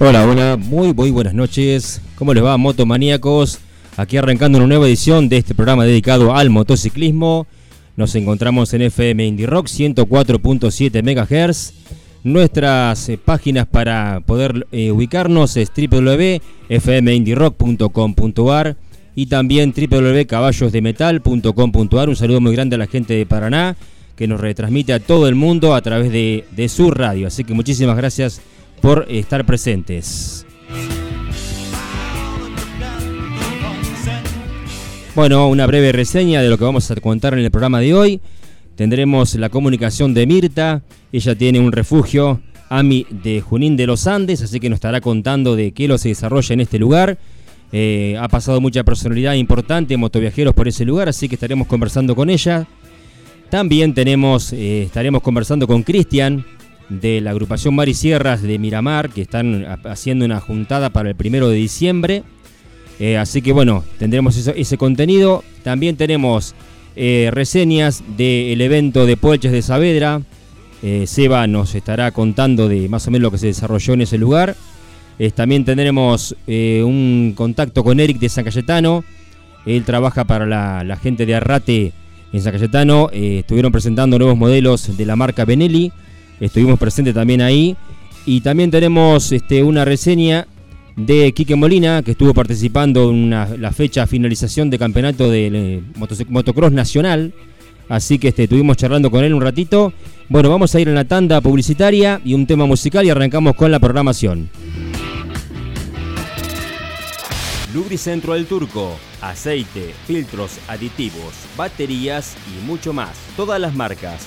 Hola, hola, muy, muy buenas noches. ¿Cómo les va, motomaníacos? Aquí arrancando una nueva edición de este programa dedicado al motociclismo. Nos encontramos en FM Indie Rock 104.7 MHz. Nuestras eh, páginas para poder eh, ubicarnos es www.fmindierock.com.ar y también www.caballosdemetal.com.ar. Un saludo muy grande a la gente de Paraná que nos retransmite a todo el mundo a través de, de su radio. Así que muchísimas gracias por estar presentes. Bueno, una breve reseña de lo que vamos a contar en el programa de hoy. Tendremos la comunicación de Mirta. Ella tiene un refugio AMI de Junín de los Andes, así que nos estará contando de qué lo se desarrolla en este lugar. Eh, ha pasado mucha personalidad importante, motoviajeros por ese lugar, así que estaremos conversando con ella. También tenemos, eh, estaremos conversando con Cristian, de la agrupación Mar y Sierras de Miramar, que están haciendo una juntada para el primero de diciembre. Eh, así que bueno, tendremos ese contenido. También tenemos eh, reseñas del evento de Puelches de Saavedra. Eh, Seba nos estará contando de más o menos lo que se desarrolló en ese lugar. también tendremos un contacto con Eric de San Cayetano. Él trabaja para la gente de Arrate en San Cayetano. estuvieron presentando nuevos modelos de la marca Benelli. Estuvimos presentes también ahí. Y también tenemos este, una reseña de Quique Molina, que estuvo participando en la fecha finalización de campeonato de eh, motocross nacional. Así que este, estuvimos charlando con él un ratito. Bueno, vamos a ir en la tanda publicitaria y un tema musical y arrancamos con la programación. Lubricentro del Turco, aceite, filtros, aditivos, baterías y mucho más. Todas las marcas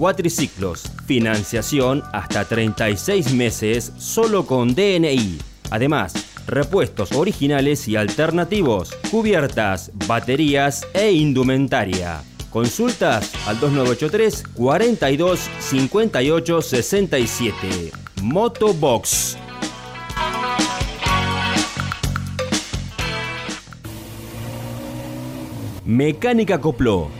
cuatriciclos, financiación hasta 36 meses solo con DNI. Además, repuestos originales y alternativos, cubiertas, baterías e indumentaria. Consultas al 2983 42 58 67. Motobox. Mecánica Copló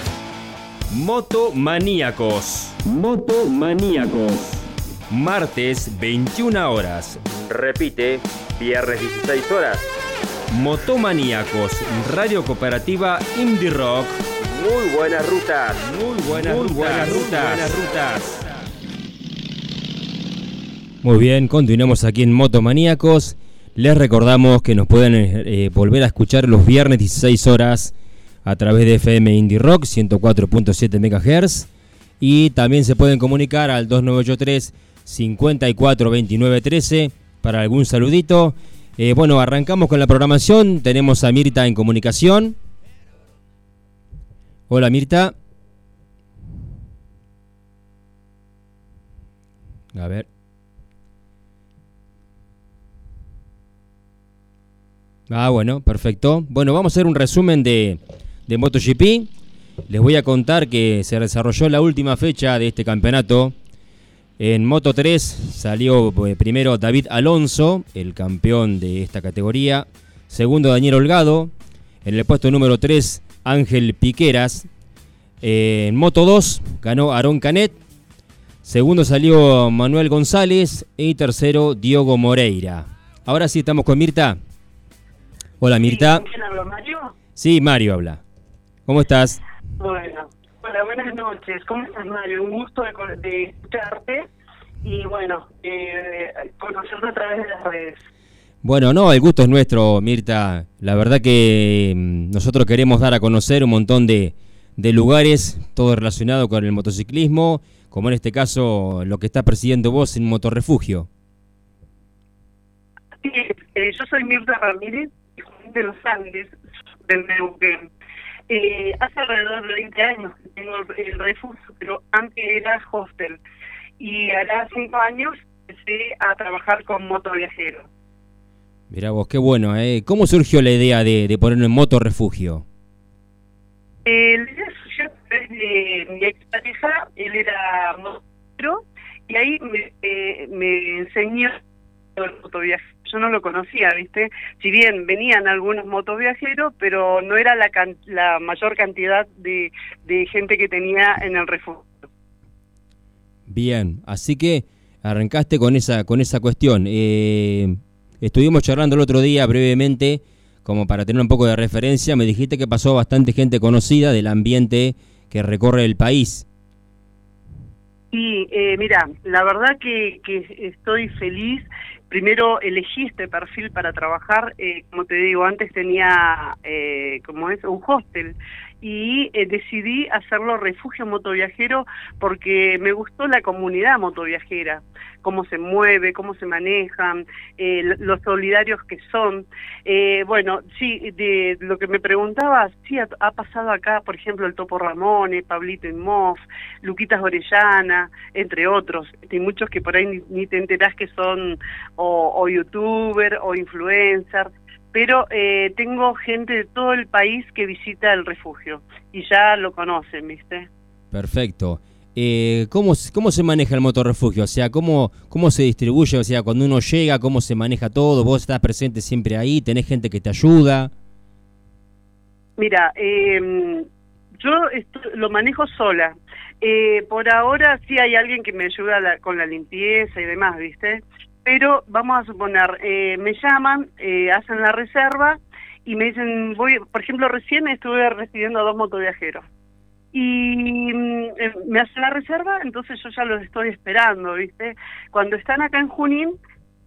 Motomaníacos. Motomaníacos. Martes 21 horas. Repite, viernes 16 horas. Motomaníacos, Radio Cooperativa Indie Rock. Muy buenas rutas, muy buenas, rutas, buenas rutas. Muy bien, continuamos aquí en Motomaníacos. Les recordamos que nos pueden eh, volver a escuchar los viernes 16 horas a través de FM Indie Rock 104.7 MHz y también se pueden comunicar al 2983 542913 para algún saludito. Eh, bueno, arrancamos con la programación. Tenemos a Mirta en comunicación. Hola Mirta. A ver. Ah, bueno, perfecto. Bueno, vamos a hacer un resumen de, de MotoGP. Les voy a contar que se desarrolló la última fecha de este campeonato. En Moto 3 salió eh, primero David Alonso, el campeón de esta categoría. Segundo Daniel Holgado. En el puesto número 3 Ángel Piqueras. En Moto 2 ganó Aaron Canet. Segundo salió Manuel González. Y tercero Diogo Moreira. Ahora sí estamos con Mirta. Hola Mirta. ¿Quién habla, Mario? Sí, Mario habla. ¿Cómo estás? Bueno, hola, buenas noches. ¿Cómo estás, Mario? Un gusto de, de escucharte y, bueno, eh, conocerte a través de las redes. Bueno, no, el gusto es nuestro, Mirta. La verdad que mm, nosotros queremos dar a conocer un montón de, de lugares, todo relacionado con el motociclismo, como en este caso lo que está presidiendo vos en Motorrefugio. Sí, eh, yo soy Mirta Ramírez, de los Andes, del Neuquén. Eh, hace alrededor de 20 años que tengo el, refugio, pero antes era hostel. Y hará 5 años empecé a trabajar con motoviajero. Mira vos, qué bueno. ¿eh? ¿Cómo surgió la idea de, de ponerlo en moto refugio? Eh, la idea surgió desde mi ex pareja, él era motero, y ahí me, eh, me enseñó el yo no lo conocía, ¿viste? Si bien venían algunos motoviajeros, pero no era la, la mayor cantidad de, de gente que tenía en el refugio. Bien, así que arrancaste con esa, con esa cuestión. Eh, estuvimos charlando el otro día brevemente, como para tener un poco de referencia, me dijiste que pasó bastante gente conocida del ambiente que recorre el país. Y eh, mira, la verdad que, que estoy feliz primero elegí este perfil para trabajar, eh, como te digo, antes tenía, eh, como es, un hostel y eh, decidí hacerlo refugio motoviajero porque me gustó la comunidad motoviajera, cómo se mueve, cómo se manejan, eh, los solidarios que son. Eh, bueno, sí, de lo que me preguntabas, sí ha, pasado acá, por ejemplo, el Topo Ramone, Pablito Inmov, Luquitas Orellana, entre otros. Hay muchos que por ahí ni, te enterás que son o youtuber o influencer pero eh, tengo gente de todo el país que visita el refugio y ya lo conocen, ¿viste? Perfecto. Eh, ¿cómo, ¿Cómo se maneja el motorrefugio? O sea, ¿cómo, ¿cómo se distribuye? O sea, cuando uno llega, ¿cómo se maneja todo? ¿Vos estás presente siempre ahí? ¿Tenés gente que te ayuda? Mira, eh, yo lo manejo sola. Eh, por ahora sí hay alguien que me ayuda con la limpieza y demás, ¿viste? Pero vamos a suponer, eh, me llaman, eh, hacen la reserva y me dicen, voy, por ejemplo, recién estuve recibiendo a dos motoviajeros. Y mm, eh, me hacen la reserva, entonces yo ya los estoy esperando, ¿viste? Cuando están acá en Junín,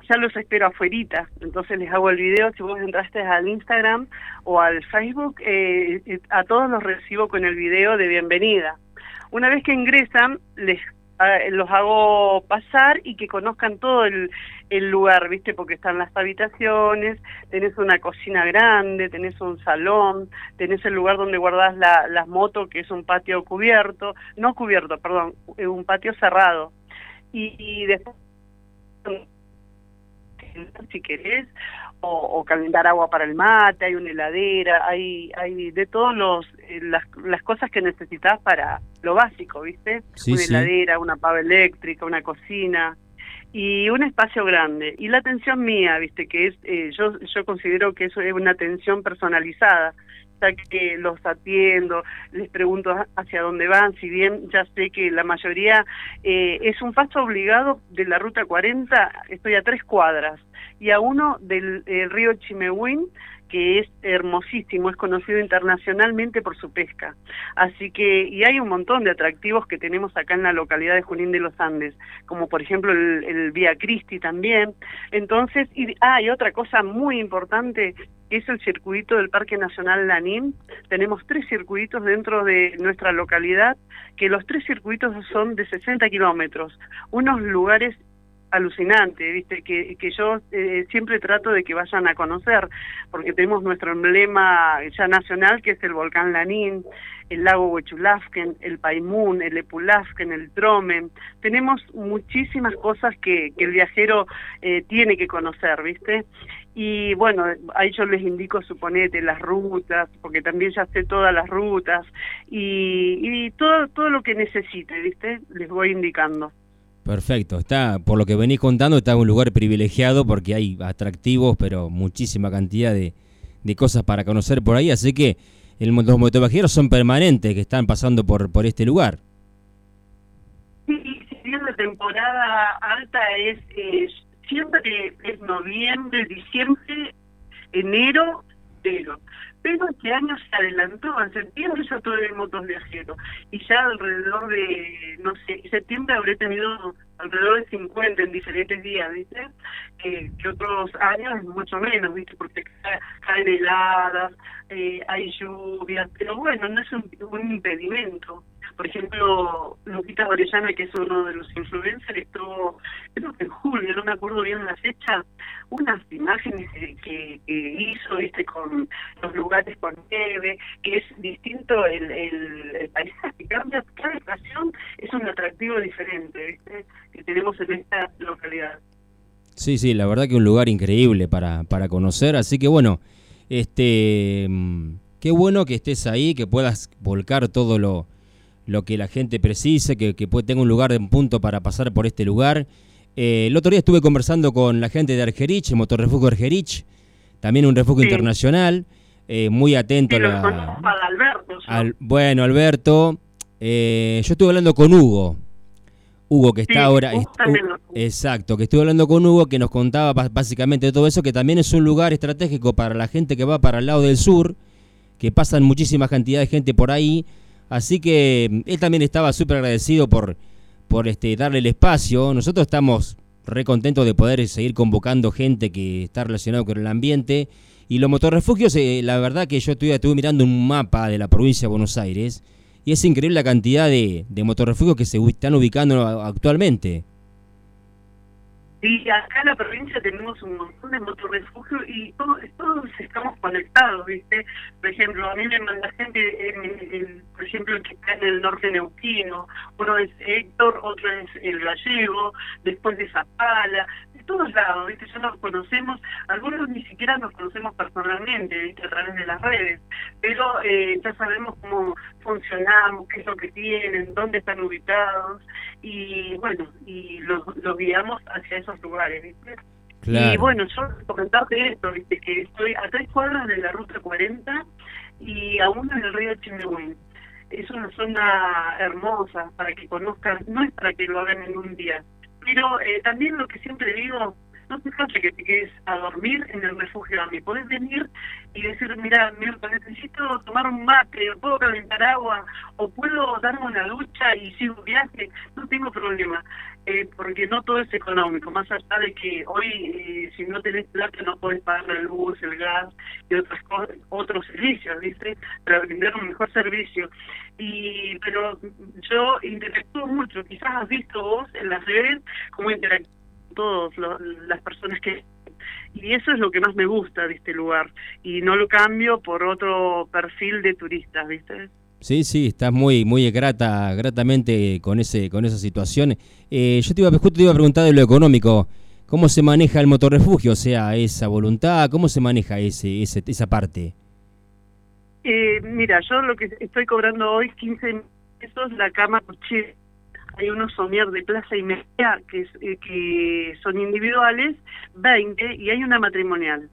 ya los espero afuerita, entonces les hago el video, si vos entraste al Instagram o al Facebook, a todos los recibo con el video de bienvenida. Una vez que ingresan, les los hago pasar y que conozcan todo el, lugar, ¿viste? Porque están las habitaciones, tenés una cocina grande, tenés un salón, tenés el lugar donde guardás la, las motos, que es un patio cubierto, no cubierto, perdón, un patio cerrado. Y, y después, si querés, o, calentar agua para el mate, hay una heladera, hay, hay de todos los eh, las, las cosas que necesitas para lo básico, ¿viste? una heladera, una pava eléctrica, una cocina y un espacio grande. Y la atención mía, ¿viste? Que es, eh, yo, yo considero que eso es una atención personalizada ya que los atiendo, les pregunto hacia dónde van, si bien ya sé que la mayoría eh, es un paso obligado de la ruta 40, estoy a tres cuadras, y a uno del río Chimehuín, que es hermosísimo, es conocido internacionalmente por su pesca. Así que, y hay un montón de atractivos que tenemos acá en la localidad de Junín de los Andes, como por ejemplo el, el Vía Cristi también. Entonces, y, ah, otra cosa muy importante, que es el circuito del Parque Nacional Lanín. Tenemos tres circuitos dentro de nuestra localidad, que los tres circuitos son de 60 kilómetros, unos lugares alucinante, viste, que, que yo eh, siempre trato de que vayan a conocer, porque tenemos nuestro emblema ya nacional, que es el volcán Lanín, el lago Huechulafken, el Paimún, el Epulafken, el Tromen. Tenemos muchísimas cosas que, que el viajero eh, tiene que conocer, viste. Y bueno, ahí yo les indico, suponete, las rutas, porque también ya sé todas las rutas, y, y todo, todo lo que necesite, ¿viste? Les voy indicando. Perfecto, está, por lo que venís contando, está en un lugar privilegiado porque hay atractivos, pero muchísima cantidad de, de cosas para conocer por ahí, así que el, los motoviajeros son permanentes que están pasando por, por este lugar. Sí, si bien la temporada alta es, siempre es noviembre, diciembre, enero, pero pero este año se adelantó, en septiembre ya tuve motos viajeros y ya alrededor de, no sé, en septiembre habré tenido alrededor de 50 en diferentes días, ¿viste? Eh, que otros años mucho menos, ¿viste? Porque caen heladas, eh, hay lluvias, pero bueno, no es un, un impedimento por ejemplo, Lupita Orellana, que es uno de los influencers, estuvo, creo que en julio, no me acuerdo bien la fecha, unas imágenes que, hizo ¿viste? con los lugares con nieve, que es distinto el, el, paisaje, cambia cada estación, es un atractivo diferente que tenemos en esta localidad. Sí, sí, la verdad que un lugar increíble para, para conocer, así que bueno, este, mm, qué bueno que estés ahí, que puedas volcar todo lo, lo que la gente precise, que, que tenga un lugar de un punto para pasar por este lugar. Eh, el otro día estuve conversando con la gente de Argerich, el Motorrefugio Argerich, también un refugio internacional, eh, muy atento a la... Alberto, al, bueno, Alberto, eh, yo estuve hablando con Hugo, Hugo que está ahora... exacto, que estuve hablando con Hugo que nos contaba básicamente de todo eso, que también es un lugar estratégico para la gente que va para el lado del sur, que pasan muchísima cantidad de gente por ahí, Así que mm, él también estaba súper agradecido por, por este, darle el espacio. Nosotros estamos re contentos de poder seguir convocando gente que está relacionada con el ambiente. Y los motorrefugios, eh, la verdad que yo estuve, estuve mirando un mapa de la provincia de Buenos Aires y es increíble la cantidad de, de motorrefugios que se están ubicando actualmente. Sí, acá en la provincia tenemos un montón de motorrefugios y todos, todos estamos conectados, ¿viste? Por ejemplo, a mí me manda gente, en, por ejemplo, que está en el norte neuquino, uno es Héctor, otro es el gallego, después de Zapala, todos lados, ¿viste? Ya nos conocemos, algunos ni siquiera nos conocemos personalmente, ¿viste? A través de las redes, pero eh, ya sabemos cómo funcionamos, qué es lo que tienen, dónde están ubicados, y bueno, y los, guiamos hacia esos lugares, ¿viste? Y bueno, yo comentarte esto, ¿viste? Que estoy a tres cuadras de la ruta 40 y aún en el río Chimehuín. Es una zona hermosa para que conozcan, no es para que lo hagan en un día, pero eh, también lo que siempre digo, no te falta que te quedes a dormir en el refugio a mí. Podés venir y decir, mira, necesito tomar un mate, o puedo calentar agua, o puedo darme una ducha y sigo viaje, no tengo problema. Eh, porque no todo es económico, más allá de que hoy eh, si no tenés plata no podés pagar la luz, el gas y otras cosas, otros servicios, ¿viste? Para brindar un mejor servicio. y Pero yo interactúo mucho, quizás has visto vos en las redes cómo todas las personas que y eso es lo que más me gusta de este lugar y no lo cambio por otro perfil de turistas, ¿viste? Sí, sí, estás muy, muy grata, gratamente con ese, con esa situación. Eh, yo te iba, justo te iba a preguntar de lo económico. ¿Cómo se maneja el motorrefugio? O sea, esa voluntad, ¿cómo se maneja ese, ese esa parte? Eh, mira, yo lo que estoy cobrando hoy, 15 pesos la cama coche. Hay unos somier de plaza y media que, eh, que son individuales, 20, y hay una matrimonial.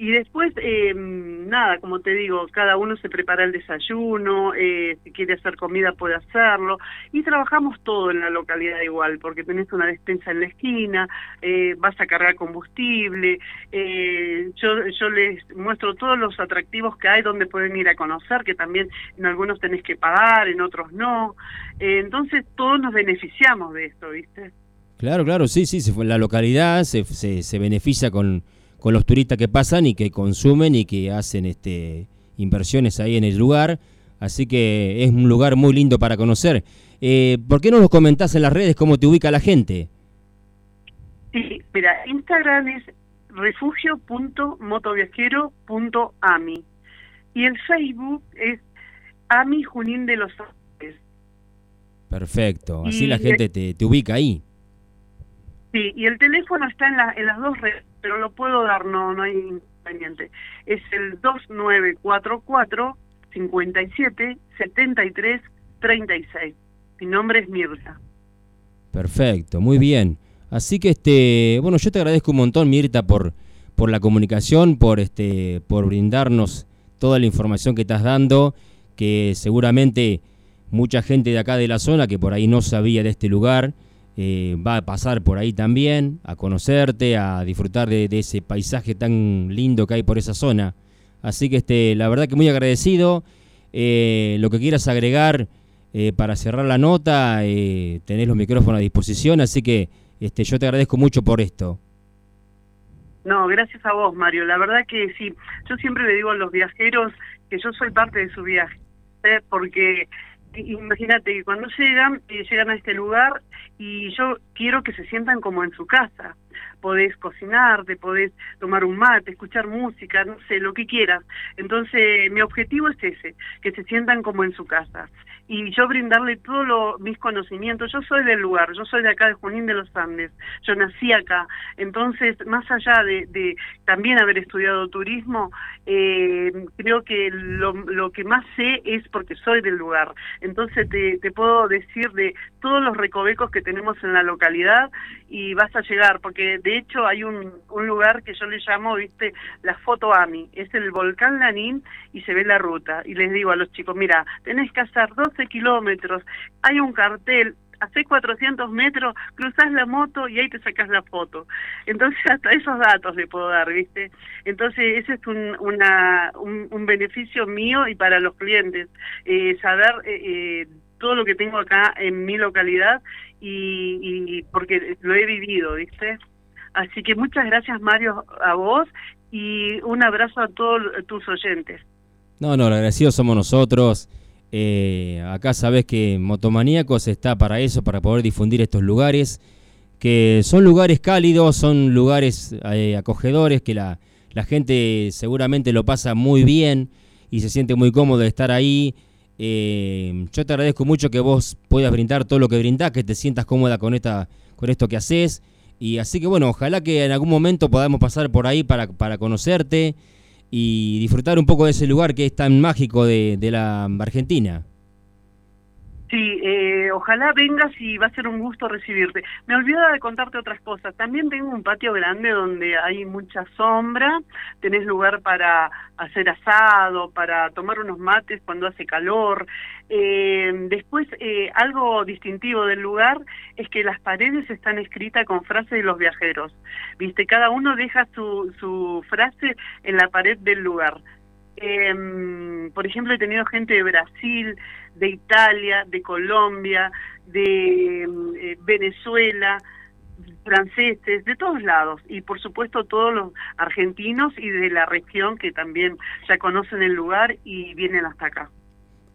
Y después, eh, nada, como te digo, cada uno se prepara el desayuno, eh, si quiere hacer comida puede hacerlo, y trabajamos todo en la localidad igual, porque tenés una despensa en la esquina, eh, vas a cargar combustible, eh, yo, yo les muestro todos los atractivos que hay donde pueden ir a conocer, que también en algunos tenés que pagar, en otros no, eh, entonces todos nos beneficiamos de esto, ¿viste? Claro, claro, sí, sí, la localidad se, se, se beneficia con con los turistas que pasan y que consumen y que hacen este inversiones ahí en el lugar. Así que es un lugar muy lindo para conocer. Eh, ¿Por qué no nos comentás en las redes cómo te ubica la gente? Sí, mira, Instagram es refugio.motoviajero.ami y el Facebook es Ami Junín de los Andes. Perfecto, así la gente te, te, ubica ahí. Sí, y el teléfono está en, la, en las dos redes pero lo puedo dar, no, no hay inconveniente. Es el 2944 57 73 36. Mi nombre es Mirta. Perfecto, muy bien. Así que este, bueno, yo te agradezco un montón Mirta por por la comunicación, por este por brindarnos toda la información que estás dando, que seguramente mucha gente de acá de la zona que por ahí no sabía de este lugar eh, va a pasar por ahí también, a conocerte, a disfrutar de, ese paisaje tan lindo que hay por esa zona. Así que este, la verdad que muy agradecido. Eh, lo que quieras agregar eh, para cerrar la nota, tenés los micrófonos a disposición, así que este, yo te agradezco mucho por esto. No, gracias a vos, Mario. La verdad que sí, yo siempre le digo a los viajeros que yo soy parte de su viaje, porque imagínate que cuando llegan, llegan a este lugar y yo quiero que se sientan como en su casa. Podés cocinar, te podés tomar un mate, escuchar música, no sé, lo que quieras. Entonces, mi objetivo es ese, que se sientan como en su casa y yo brindarle todos mis conocimientos. Yo soy del lugar, yo soy de acá de Junín de los Andes, yo nací acá. Entonces, más allá de, también haber estudiado turismo, eh, creo que lo, lo, que más sé es porque soy del lugar. Entonces, te, te puedo decir de todos los recovecos que tenemos en la localidad y vas a llegar, porque de hecho hay un, un lugar que yo le llamo, viste, la foto AMI, es el volcán Lanín y se ve la ruta. Y les digo a los chicos, mira, tenés que hacer 12 kilómetros, hay un cartel, hace 400 metros, cruzás la moto y ahí te sacas la foto. Entonces, hasta esos datos le puedo dar, ¿viste? Entonces, ese es un, una, un, beneficio mío y para los clientes, eh, saber eh, eh, todo lo que tengo acá en mi localidad y, y porque lo he vivido, ¿viste? Así que muchas gracias, Mario, a vos y un abrazo a todos tus oyentes. No, no, agradecidos somos nosotros. Eh, acá sabes que Motomaníacos está para eso, para poder difundir estos lugares, que son lugares cálidos, son lugares eh, acogedores, que la, la, gente seguramente lo pasa muy bien y se siente muy cómodo de estar ahí. Eh, yo te agradezco mucho que vos puedas brindar todo lo que brindás, que te sientas cómoda con, esta, con esto que haces. Y así que bueno, ojalá que en algún momento podamos pasar por ahí para, para conocerte y disfrutar un poco de ese lugar que es tan mágico de, la Argentina. Sí, eh, ojalá vengas y va a ser un gusto recibirte. Me olvidaba de contarte otras cosas. También tengo un patio grande donde hay mucha sombra, tenés lugar para hacer asado, para tomar unos mates cuando hace calor. Eh, después, eh, algo distintivo del lugar es que las paredes están escritas con frases de los viajeros. Viste, cada uno deja su, su frase en la pared del lugar. Eh, por ejemplo, he tenido gente de Brasil, de Italia, de Colombia, de eh, Venezuela, franceses, de todos lados, y por supuesto todos los argentinos y de la región que también ya conocen el lugar y vienen hasta acá.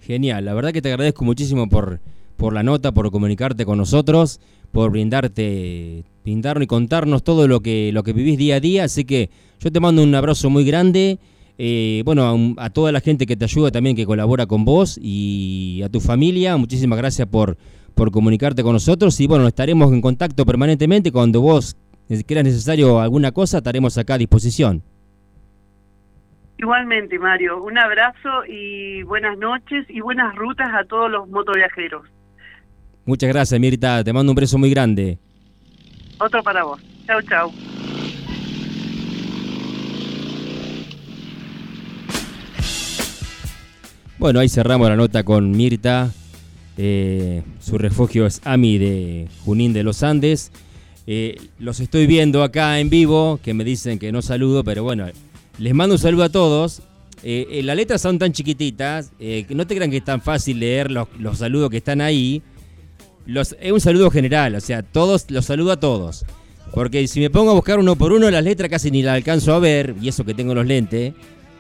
Genial, la verdad que te agradezco muchísimo por, por la nota, por comunicarte con nosotros, por brindarte, brindarnos y contarnos todo lo que, lo que vivís día a día, así que yo te mando un abrazo muy grande eh, bueno, a, toda la gente que te ayuda también, que colabora con vos y a tu familia, muchísimas gracias por, por comunicarte con nosotros y bueno, estaremos en contacto permanentemente cuando vos quieras necesario alguna cosa, estaremos acá a disposición. Igualmente, Mario, un abrazo y buenas noches y buenas rutas a todos los motoviajeros. Muchas gracias, Mirta, te mando un beso muy grande. Otro para vos. Chau, chau. Bueno, ahí cerramos la nota con Mirta. Eh, su refugio es AMI de Junín de los Andes. Eh, los estoy viendo acá en vivo, que me dicen que no saludo, pero bueno, les mando un saludo a todos. Eh, las letras son tan chiquititas, no te crean que es tan fácil leer los, saludos que están ahí. Los, es un saludo general, o sea, todos los saludo a todos. Porque si me pongo a buscar uno por uno, las letras casi ni las alcanzo a ver, y eso que tengo los lentes,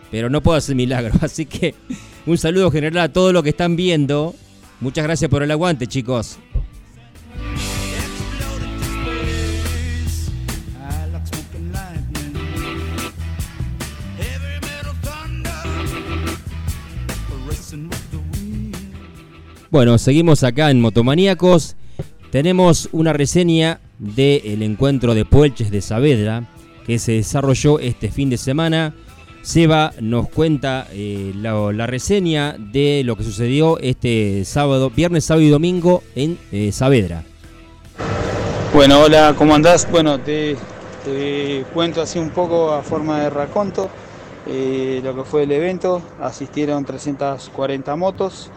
pero no puedo hacer milagros, así que un saludo general a todos los que están viendo. Muchas gracias por el aguante, chicos. Bueno, seguimos acá en Motomaníacos. Tenemos una reseña del encuentro de Puelches de Saavedra que se desarrolló este fin de semana Seba nos cuenta eh, la, reseña de lo que sucedió este sábado, viernes, sábado y domingo en eh, Saavedra. Bueno, hola, ¿cómo andás? Bueno, te, cuento así un poco a forma de raconto eh, lo que fue el evento. Asistieron 340 motos,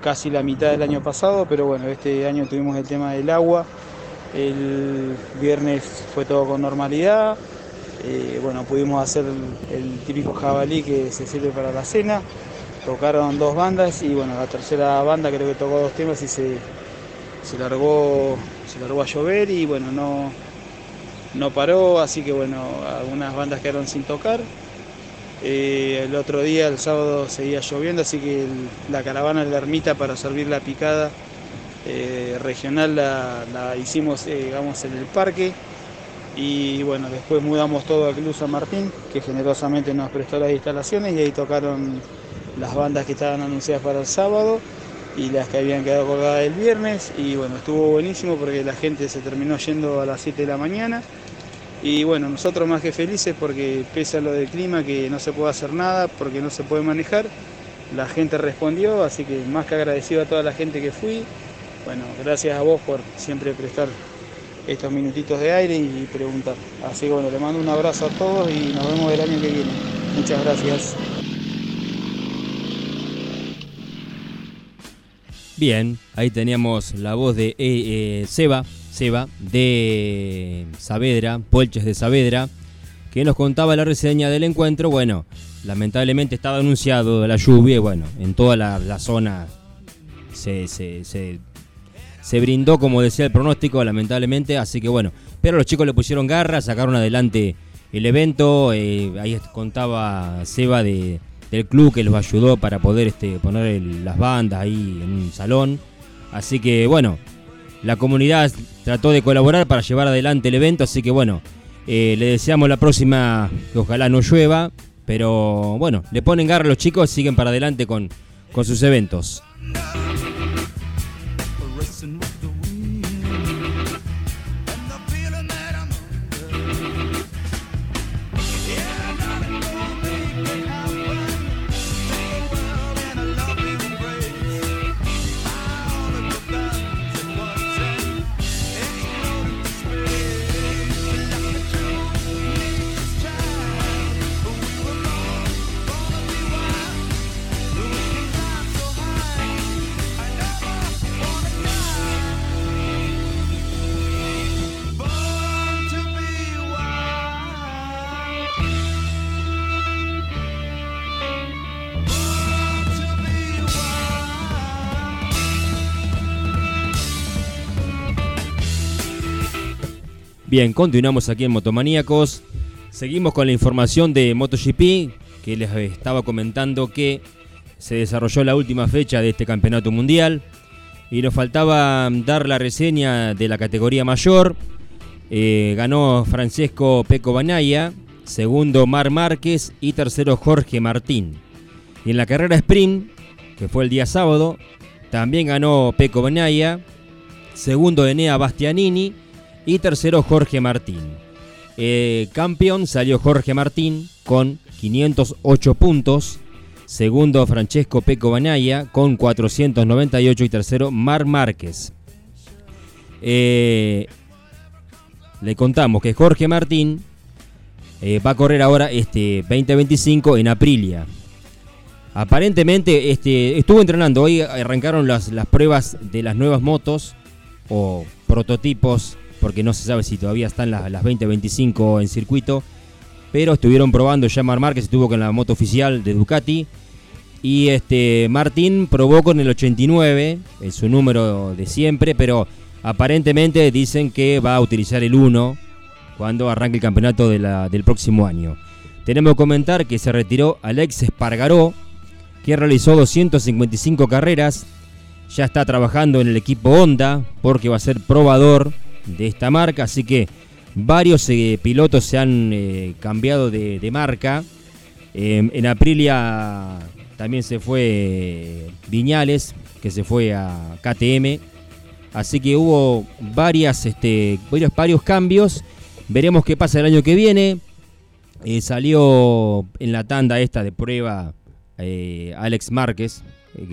casi la mitad del año pasado, pero bueno, este año tuvimos el tema del agua. El viernes fue todo con normalidad. Eh, bueno, pudimos hacer el, típico jabalí que se sirve para la cena. Tocaron dos bandas y bueno, la tercera banda creo que tocó dos temas y se, largó, se largó a llover y bueno, no, no paró, así que bueno, algunas bandas quedaron sin tocar. Eh, el otro día, el sábado, seguía lloviendo, así que la caravana de la ermita para servir la picada eh, regional la, hicimos digamos, en el parque y bueno, después mudamos todo a Club San Martín, que generosamente nos prestó las instalaciones y ahí tocaron las bandas que estaban anunciadas para el sábado y las que habían quedado colgadas el viernes. Y bueno, estuvo buenísimo porque la gente se terminó yendo a las 7 de la mañana. Y bueno, nosotros más que felices porque pese a lo del clima que no se puede hacer nada porque no se puede manejar, la gente respondió, así que más que agradecido a toda la gente que fui, bueno, gracias a vos por siempre prestar estos minutitos de aire y preguntar. Así que bueno, le mando un abrazo a todos y nos vemos el año que viene. Muchas gracias. Bien, ahí teníamos la voz de eh, eh, Seba, Seba, de Saavedra, Polches de Saavedra, que nos contaba la reseña del encuentro. Bueno, lamentablemente estaba anunciado la lluvia bueno, en toda la, zona se, se, se se brindó, como decía el pronóstico, lamentablemente. Así que bueno, pero los chicos le pusieron garra, sacaron adelante el evento. Eh, ahí contaba Seba de, del club que los ayudó para poder este, poner las bandas ahí en un salón. Así que bueno, la comunidad trató de colaborar para llevar adelante el evento. Así que bueno, eh, le deseamos la próxima que ojalá no llueva. Pero bueno, le ponen garra a los chicos, siguen para adelante con, con sus eventos. Bien, continuamos aquí en Motomaníacos. Seguimos con la información de MotoGP, que les estaba comentando que se desarrolló la última fecha de este campeonato mundial. Y nos faltaba dar la reseña de la categoría mayor. Eh, ganó Francesco Peco Banaya, segundo Mar Márquez y tercero Jorge Martín. Y en la carrera sprint, que fue el día sábado, también ganó Peco Banaya, segundo Enea Bastianini y tercero Jorge Martín. Eh, campeón salió Jorge Martín con 508 puntos. Segundo Francesco Peco Banaya con 498 y tercero Mar Márquez. Eh, le contamos que Jorge Martín eh, va a correr ahora este 2025 en Aprilia. Aparentemente este, estuvo entrenando, hoy arrancaron las, las pruebas de las nuevas motos o prototipos porque no se sabe si todavía están las, las 20-25 en circuito. Pero estuvieron probando ya Mar Márquez, estuvo con la moto oficial de Ducati. Y este Martín probó con el 89, en su número de siempre, pero aparentemente dicen que va a utilizar el 1 cuando arranque el campeonato del próximo año. Tenemos que comentar que se retiró Alex Espargaró, que realizó 255 carreras, ya está trabajando en el equipo Honda porque va a ser probador de esta marca, así que varios eh, pilotos se han eh, cambiado de, marca. Em, en Aprilia también se fue eh, Viñales, que se fue a KTM. Así que hubo este, varios, varios cambios. Veremos qué pasa el año que viene. salió en la tanda esta de prueba Alex Márquez,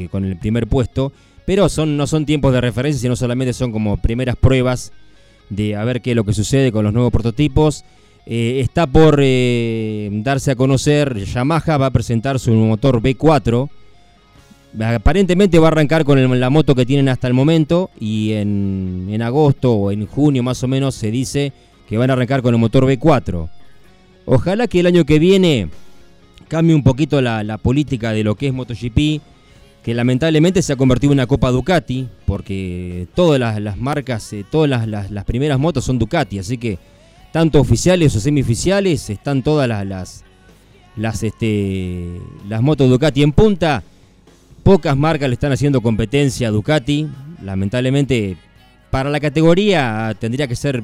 con el primer puesto. Pero son, no son tiempos de referencia, sino solamente son como primeras pruebas de a ver qué es lo que sucede con los nuevos prototipos. Eh, está por eh, darse a conocer, Yamaha va a presentar su motor B4. Aparentemente va a arrancar con la moto que tienen hasta el momento y en, agosto o en junio más o menos se dice que van a arrancar con el motor B4. Ojalá que el año que viene cambie un poquito la política de lo que es MotoGP que lamentablemente se ha convertido en una Copa Ducati, porque todas las, marcas, eh, todas las, primeras motos son Ducati, así que tanto oficiales o semioficiales están todas las, las, las, este, las motos Ducati en punta. Pocas marcas le están haciendo competencia a Ducati. Lamentablemente, para la categoría tendría que ser,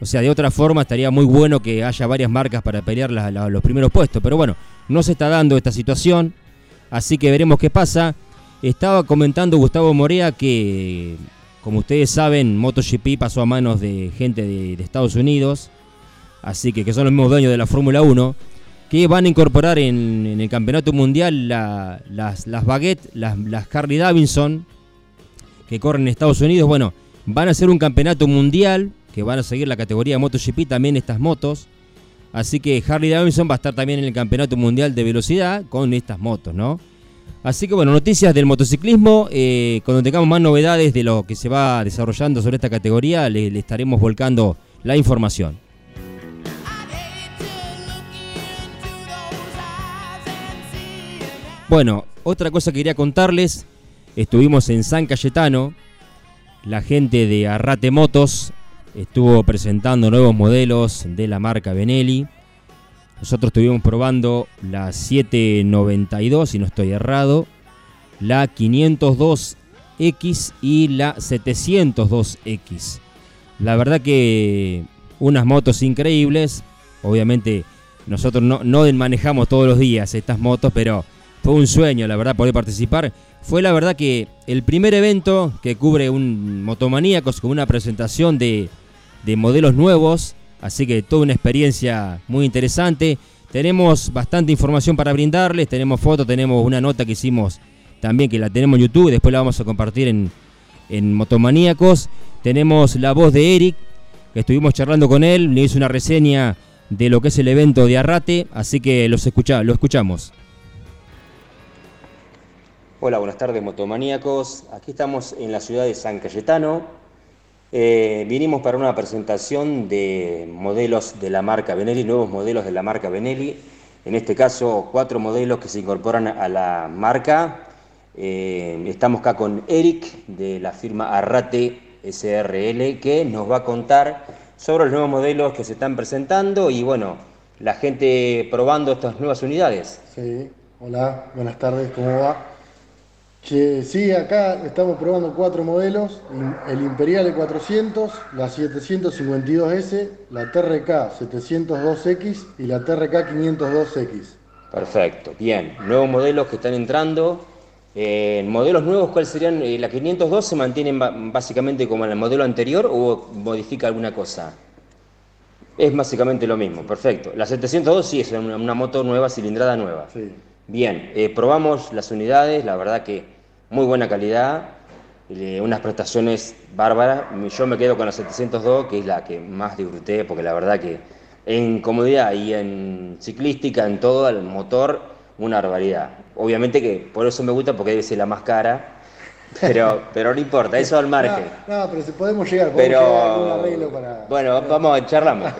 o sea, de otra forma estaría muy bueno que haya varias marcas para pelear los primeros puestos. Pero bueno, no se está dando esta situación. Así que veremos qué pasa. Estaba comentando Gustavo Morea que, como ustedes saben, MotoGP pasó a manos de gente de, Estados Unidos, así que que son los mismos dueños de la Fórmula 1, que van a incorporar en, el Campeonato Mundial las, las Baguette, las, las Harley Davidson, que corren en Estados Unidos. Bueno, van a hacer un campeonato mundial, que van a seguir la categoría de MotoGP también estas motos. Así que Harley Davidson va a estar también en el Campeonato Mundial de Velocidad con estas motos, ¿no? Así que bueno, noticias del motociclismo. Eh, cuando tengamos más novedades de lo que se va desarrollando sobre esta categoría, le, estaremos volcando la información. Bueno, otra cosa que quería contarles, estuvimos en San Cayetano, la gente de Arrate Motos estuvo presentando nuevos modelos de la marca Benelli. Nosotros estuvimos probando la 792, si no estoy errado, la 502X y la 702X. La verdad que unas motos increíbles. Obviamente nosotros no, no manejamos todos los días estas motos, pero fue un sueño, la verdad, poder participar. Fue la verdad que el primer evento que cubre un Motomaníacos con una presentación de, de modelos nuevos Así que toda una experiencia muy interesante. Tenemos bastante información para brindarles, tenemos fotos, tenemos una nota que hicimos también que la tenemos en YouTube, después la vamos a compartir en, en Motomaníacos. Tenemos la voz de Eric, que estuvimos charlando con él, le hizo una reseña de lo que es el evento de Arrate, así que los escucha, lo escuchamos. Hola, buenas tardes Motomaníacos. Aquí estamos en la ciudad de San Cayetano, eh, vinimos para una presentación de modelos de la marca Benelli, nuevos modelos de la marca Benelli. En este caso, cuatro modelos que se incorporan a la marca. Eh, estamos acá con Eric de la firma Arrate SRL que nos va a contar sobre los nuevos modelos que se están presentando y bueno, la gente probando estas nuevas unidades. Sí, hola, buenas tardes, ¿cómo va? Sí, acá estamos probando cuatro modelos, el Imperial E400, la 752S, la TRK 702X y la TRK 502X. Perfecto, bien, nuevos modelos que están entrando. Eh, modelos nuevos, ¿cuáles serían? Eh, ¿La 502 se mantienen básicamente como en el modelo anterior o modifica alguna cosa? Es básicamente lo mismo, perfecto. La 702 sí es una, moto nueva, cilindrada nueva. Sí. Bien, eh, probamos las unidades, la verdad que muy buena calidad, unas prestaciones bárbaras. Yo me quedo con la 702, que es la que más disfruté, porque la verdad que en comodidad y en ciclística, en todo el motor, una barbaridad. Obviamente que por eso me gusta, porque debe ser la más cara pero, pero no importa, eso al margen. No, pero si podemos llegar, podemos pero, llegar a algún arreglo para. Bueno, vamos a charlamos.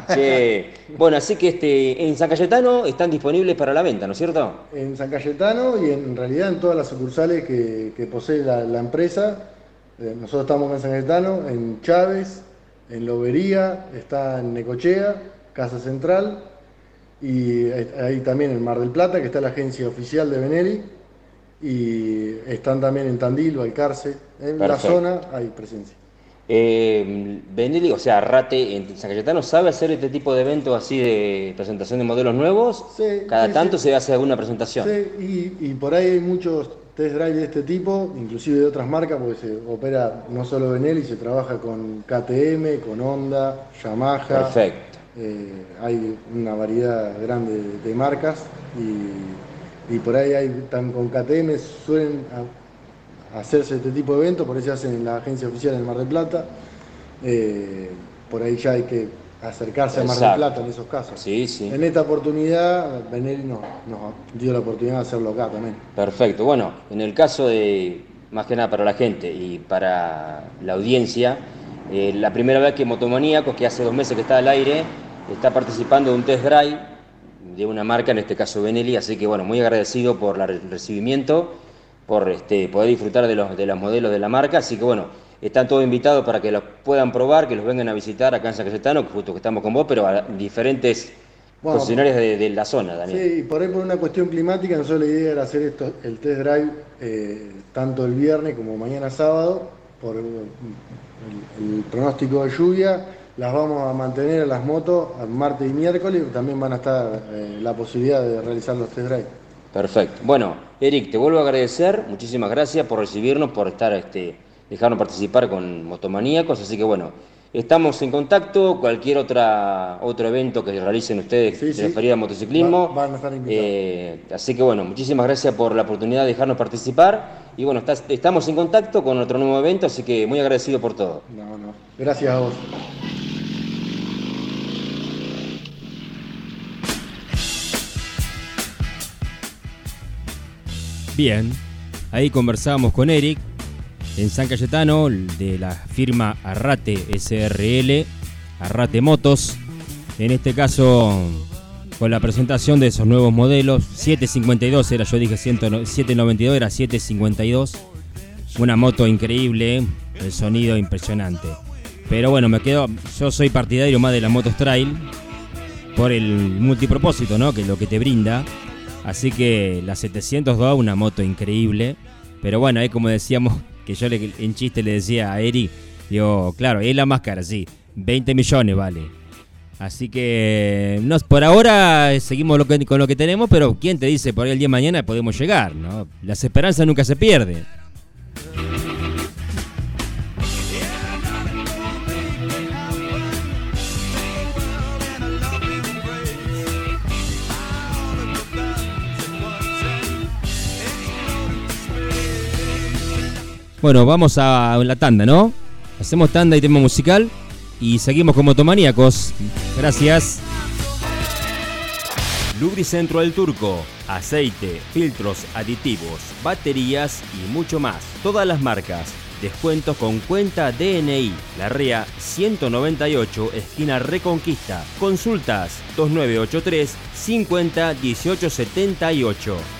Bueno, así que este, en San Cayetano están disponibles para la venta, ¿no es cierto? En San Cayetano y en realidad en todas las sucursales que, posee la, empresa. Eh, nosotros estamos en San Cayetano, en Chávez, en Lobería, está en Necochea, Casa Central, y ahí también en Mar del Plata, que está la agencia oficial de Benelli y están también en Tandil, Alcarce, en la zona hay presencia. Eh, Benelli, o sea, Rate en San Cayetano, ¿sabe hacer este tipo de eventos así de presentación de modelos nuevos? Sí. Cada tanto se hace alguna presentación. Sí, y, por ahí hay muchos test drive de este tipo, inclusive de otras marcas, porque se opera no solo Benelli, se trabaja con KTM, con Honda, Yamaha. Perfecto. Eh, hay una variedad grande de marcas y y por ahí hay, con KTM suelen hacerse este tipo de eventos, por ahí se hacen en la agencia oficial en Mar del Plata. Eh, por ahí ya hay que acercarse a Mar del Plata en esos casos. Sí, sí. En esta oportunidad, Benelli nos, dio la oportunidad de hacerlo acá también. Perfecto. Bueno, en el caso de, más que nada para la gente y para la audiencia, eh, la primera vez que Motomaníacos, que hace dos meses que está al aire, está participando de un test drive de una marca, en este caso Benelli, así que bueno, muy agradecido por el recibimiento, por este, poder disfrutar de los, de los modelos de la marca, así que bueno, están todos invitados para que los puedan probar, que los vengan a visitar acá en San Cayetano, que justo que estamos con vos, pero a diferentes funcionarios de, la zona, Daniel. Sí, por ahí por una cuestión climática, nosotros la idea era hacer esto, el test drive eh, tanto el viernes como mañana sábado, por el pronóstico de lluvia, las vamos a mantener las motos martes y miércoles, también van a estar eh, la posibilidad de realizar los test drive. Perfecto. Bueno, Eric, te vuelvo a agradecer, muchísimas gracias por recibirnos, por estar, este, dejarnos participar con Motomaníacos, así que bueno, estamos en contacto, cualquier otra otro evento que realicen ustedes sí, de la a motociclismo. van a estar invitados. Eh, así que bueno, muchísimas gracias por la oportunidad de dejarnos participar y bueno, estamos en contacto con otro nuevo evento, así que muy agradecido por todo. No, no, gracias a vos. Bien, ahí conversábamos con Eric en San Cayetano de la firma Arrate SRL, Arrate Motos. En este caso, con la presentación de esos nuevos modelos, 752 era, yo dije 792, era 752. Una moto increíble, el sonido impresionante. Pero bueno, me quedo, yo soy partidario más de la moto Trail por el multipropósito, ¿no? Que es lo que te brinda Así que la 702, una moto increíble. Pero bueno, ahí como decíamos, que yo le, en chiste le decía a Eri, digo, claro, es la más cara, sí. 20 millones vale. Así que no, por ahora seguimos con lo que tenemos, pero ¿quién te dice por ahí el día de mañana podemos llegar? ¿no? Las esperanzas nunca se pierden. Bueno, vamos a la tanda, ¿no? Hacemos tanda y tema musical y seguimos como motomaníacos. Gracias. Lubricentro del Turco, aceite, filtros aditivos, baterías y mucho más. Todas las marcas. Descuentos con cuenta DNI. La REA 198, esquina Reconquista. Consultas 2983 50 1878.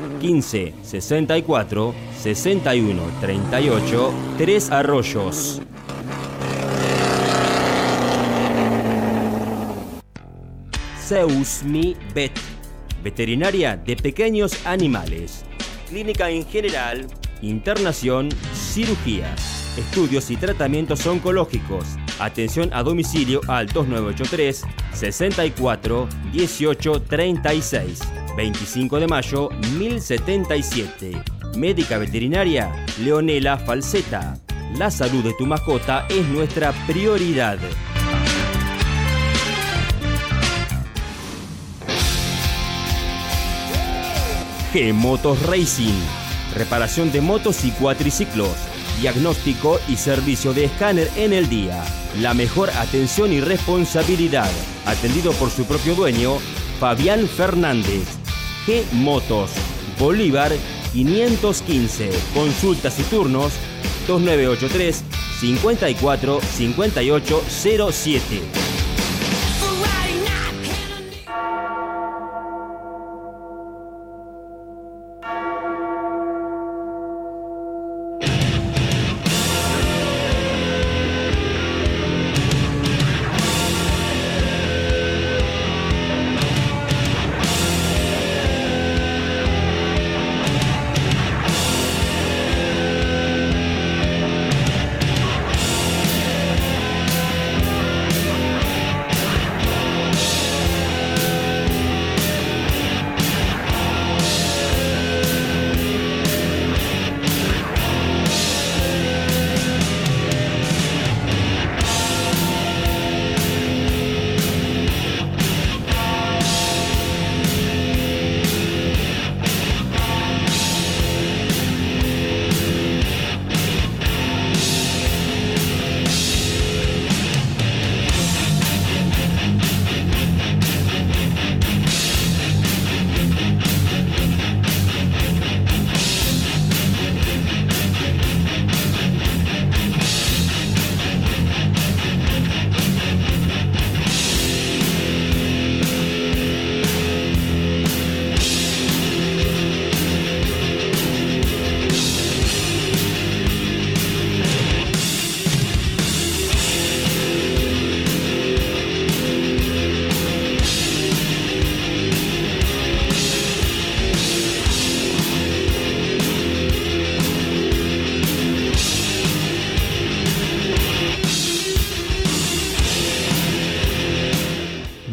15 64 61 38 3 Arroyos. Zeus Mi Vet. Veterinaria de pequeños animales. Clínica en general. Internación. Cirugías. Estudios y tratamientos oncológicos. Atención a domicilio al 2983 64 18 36. 25 de mayo 1077. Médica veterinaria Leonela Falseta. La salud de tu mascota es nuestra prioridad. G-Motos Racing. Reparación de motos y cuatriciclos. Diagnóstico y servicio de escáner en el día. La mejor atención y responsabilidad. Atendido por su propio dueño, Fabián Fernández. G Motos, Bolívar 515. Consultas y turnos 2983 54 58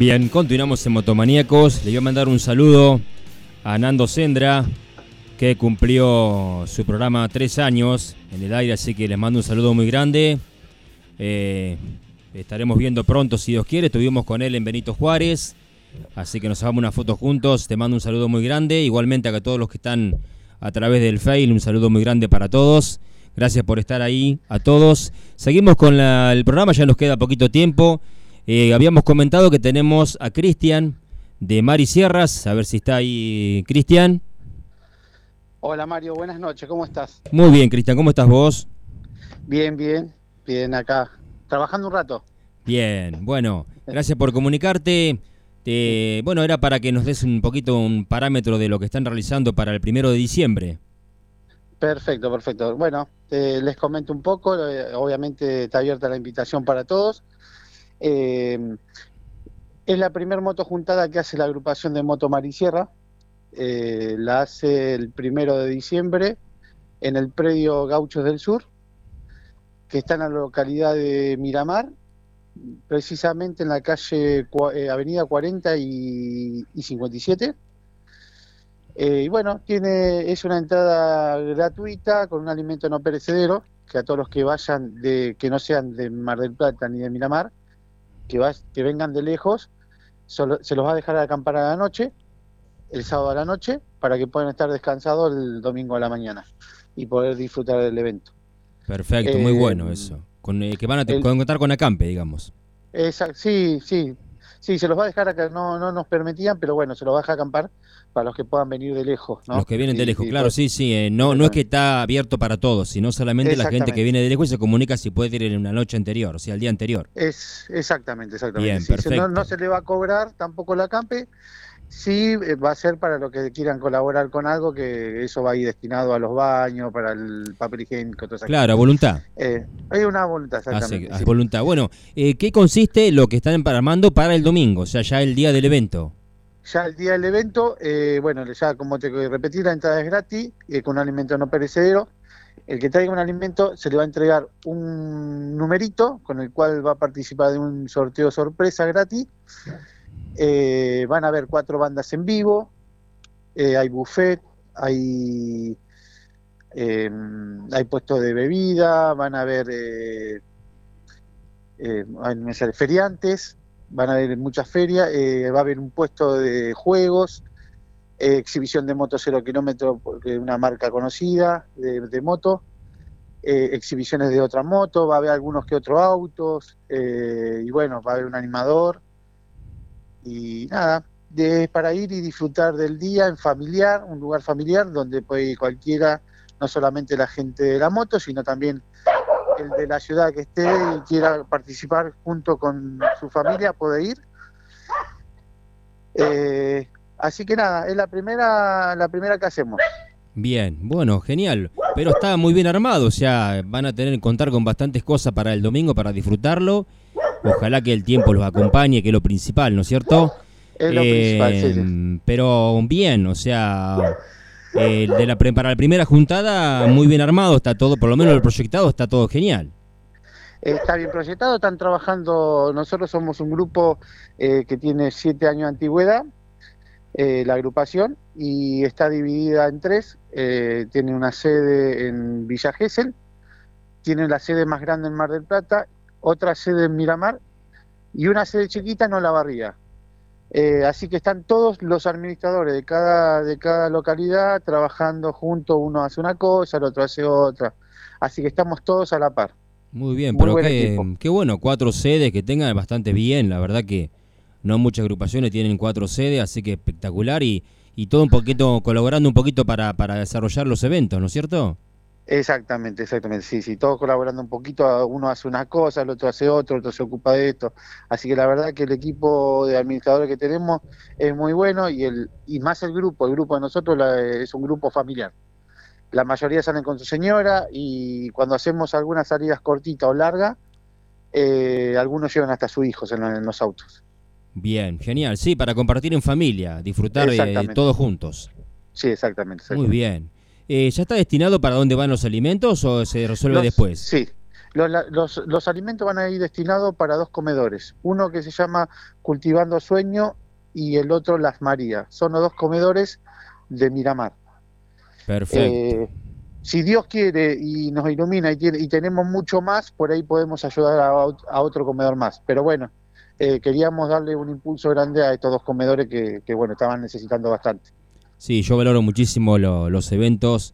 Bien, continuamos en Motomaníacos. Le voy a mandar un saludo a Nando Sendra, que cumplió su programa tres años en el aire, así que les mando un saludo muy grande. Eh, estaremos viendo pronto, si Dios quiere. Estuvimos con él en Benito Juárez, así que nos hagamos una foto juntos. Te mando un saludo muy grande. Igualmente a todos los que están a través del Fail, un saludo muy grande para todos. Gracias por estar ahí, a todos. Seguimos con el programa, ya nos queda poquito tiempo. Eh, habíamos comentado que tenemos a Cristian de Mari Sierras, a ver si está ahí Cristian. Hola Mario, buenas noches, ¿cómo estás? Muy bien, Cristian, ¿cómo estás vos? Bien, bien, bien acá, trabajando un rato. Bien, bueno, gracias por comunicarte. bueno, era para que nos des un poquito un parámetro de lo que están realizando para el primero de diciembre. Perfecto, perfecto. Bueno, les comento un poco. Eh, obviamente está abierta la invitación para todos. Eh, es la primera moto juntada que hace la agrupación de Moto Marisierra. Eh, la hace el primero de diciembre en el predio Gauchos del Sur, que está en la localidad de Miramar, precisamente en la calle eh, Avenida 40 y, 57. Eh, y bueno, tiene, es una entrada gratuita con un alimento no perecedero, que a todos los que vayan, de, que no sean de Mar del Plata ni de Miramar, que, que vengan de lejos, se los va a dejar a acampar a la noche, el sábado a la noche, para que puedan estar descansados el domingo a la mañana y poder disfrutar del evento. Perfecto, muy eh, bueno eso. Con, eh, que van a contar con acampe, digamos. Exacto, sí, sí. Sí, se los va a dejar acá, no, no nos permitían, pero bueno, se los va a dejar acampar para los que puedan venir de lejos. Los que vienen de lejos, claro, sí, sí. Eh, no, no es que está abierto para todos, sino solamente la gente que viene de lejos y se comunica si puede ir en una noche anterior, o sea, el día anterior. Es Exactamente, exactamente. Bien, no, no, se le va a cobrar tampoco el acampe, Sí, eh, va a ser para los que quieran colaborar con algo, que eso va a ir destinado a los baños, para el papel higiénico, todas Claro, voluntad. Eh, hay una voluntad, ah, exactamente. voluntad. Bueno, eh, ¿qué consiste lo que están armando para el domingo, o sea, ya el día del evento? Ya el día del evento, eh, bueno, ya como te repetí, la entrada es gratis, con un alimento no perecedero. El que traiga un alimento se le va a entregar un numerito con el cual va a participar de un sorteo sorpresa gratis eh, van a haber cuatro bandas en vivo, eh, hay buffet, hay, eh, hay puestos de bebida, van a haber eh, feriantes, van a haber muchas ferias, va a haber un puesto de juegos, exhibición de moto cero kilómetros, porque una marca conocida de, de moto. exhibiciones de otra moto, va a haber algunos que otros autos, y bueno, va a haber un animador, y nada, de, para ir y disfrutar del día en familiar, un lugar familiar donde puede cualquiera, no solamente la gente de la moto, sino también el de la ciudad que esté y quiera participar junto con su familia, puede ir. Eh, así que nada, es la primera, la primera que hacemos. Bien, bueno, genial. Pero está muy bien armado, o sea, van a tener que contar con bastantes cosas para el domingo para disfrutarlo Ojalá que el tiempo los acompañe, que es lo principal, ¿no es cierto? Es lo principal, sí, Pero bien, o sea, de la, para la primera juntada, muy bien armado, está todo, por lo menos el proyectado está todo genial. Está bien proyectado, están trabajando, nosotros somos un grupo eh, que tiene siete años de antigüedad, eh, la agrupación, y está dividida en tres, eh, tiene una sede en Villa Gesell, tiene la sede más grande en Mar del Plata otra sede en Miramar y una sede chiquita en Olavarría. Eh, así que están todos los administradores de cada, de cada localidad trabajando juntos, uno hace una cosa, el otro hace otra. Así que estamos todos a la par. Muy bien, pero qué, bueno, cuatro sedes que tengan bastante bien, la verdad que no muchas agrupaciones tienen cuatro sedes, así que espectacular y, y todo un poquito, colaborando un poquito para, para desarrollar los eventos, ¿no es cierto? Exactamente, exactamente, sí, sí, todos colaborando un poquito, uno hace una cosa, el otro hace otro, el otro se ocupa de esto, así que la verdad que el equipo de administradores que tenemos es muy bueno y el y más el grupo, el grupo de nosotros es un grupo familiar. La mayoría salen con su señora y cuando hacemos algunas salidas cortitas o largas, eh, algunos llevan hasta sus hijos en, los autos. Bien, genial, sí, para compartir en familia, disfrutar de, todos juntos. Sí, exactamente, exactamente. Muy bien. Eh, ¿Ya está destinado para dónde van los alimentos o se resuelve después? Sí, los, alimentos van a ir destinados para dos comedores. Uno que se llama Cultivando Sueño y el otro Las Marías. Son los dos comedores de Miramar. Perfecto. Eh, si Dios quiere y nos ilumina y, tenemos mucho más, por ahí podemos ayudar a, otro comedor más. Pero bueno, eh, queríamos darle un impulso grande a estos dos comedores que, que bueno, estaban necesitando bastante. Sí, yo valoro muchísimo los eventos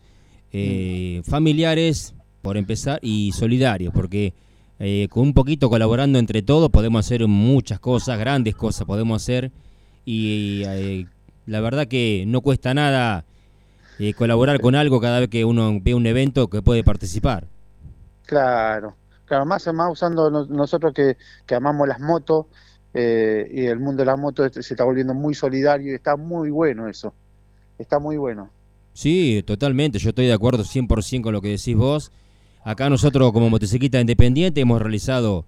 eh, familiares, por empezar, y solidarios, porque eh, con un poquito colaborando entre todos podemos hacer muchas cosas, grandes cosas podemos hacer, y eh, la verdad que no cuesta nada colaborar con algo cada vez que uno ve un evento que puede participar. Claro, claro, más, más usando nosotros que, que amamos las motos eh, y el mundo de las motos se está volviendo muy solidario y está muy bueno eso, está muy bueno. Sí, totalmente, yo estoy de acuerdo 100% con lo que decís vos. Acá nosotros como motociclista independiente hemos realizado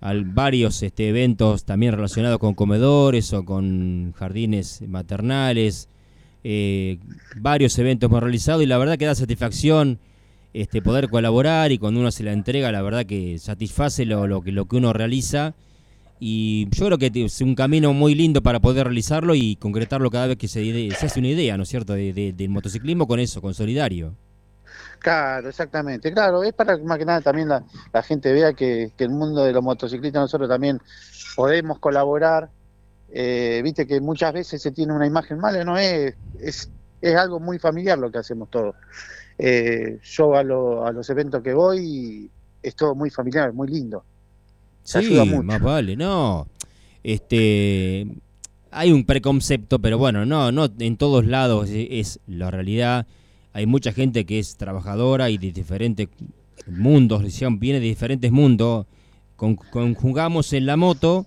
varios este, eventos también relacionados con comedores o con jardines maternales, eh, varios eventos hemos realizado y la verdad que da satisfacción este, poder colaborar y cuando uno se la entrega, la verdad que satisface lo, lo, que, lo que uno realiza. Y yo creo que es un camino muy lindo para poder realizarlo y concretarlo cada vez que se, se hace una idea, ¿no es cierto?, de, del motociclismo con eso, con solidario. Claro, exactamente. Claro, es para que más que nada también la, gente vea que, el mundo de los motociclistas nosotros también podemos colaborar. Eh, viste que muchas veces se tiene una imagen mala, no es, es, es algo muy familiar lo que hacemos todos. Eh, yo a, a, los eventos que voy es todo muy familiar, muy lindo. Sí, más vale, no. Este, hay un preconcepto, pero bueno, no, no en todos lados es, la realidad. Hay mucha gente que es trabajadora y de diferentes mundos, viene de diferentes mundos. conjugamos en la moto,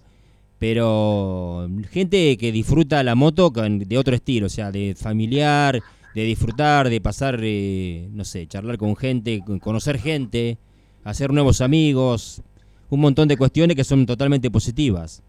pero gente que disfruta la moto de otro estilo, o sea, de familiar, de disfrutar, de pasar, eh, no sé, charlar con gente, conocer gente, hacer nuevos amigos, un montón de cuestiones que son totalmente positivas.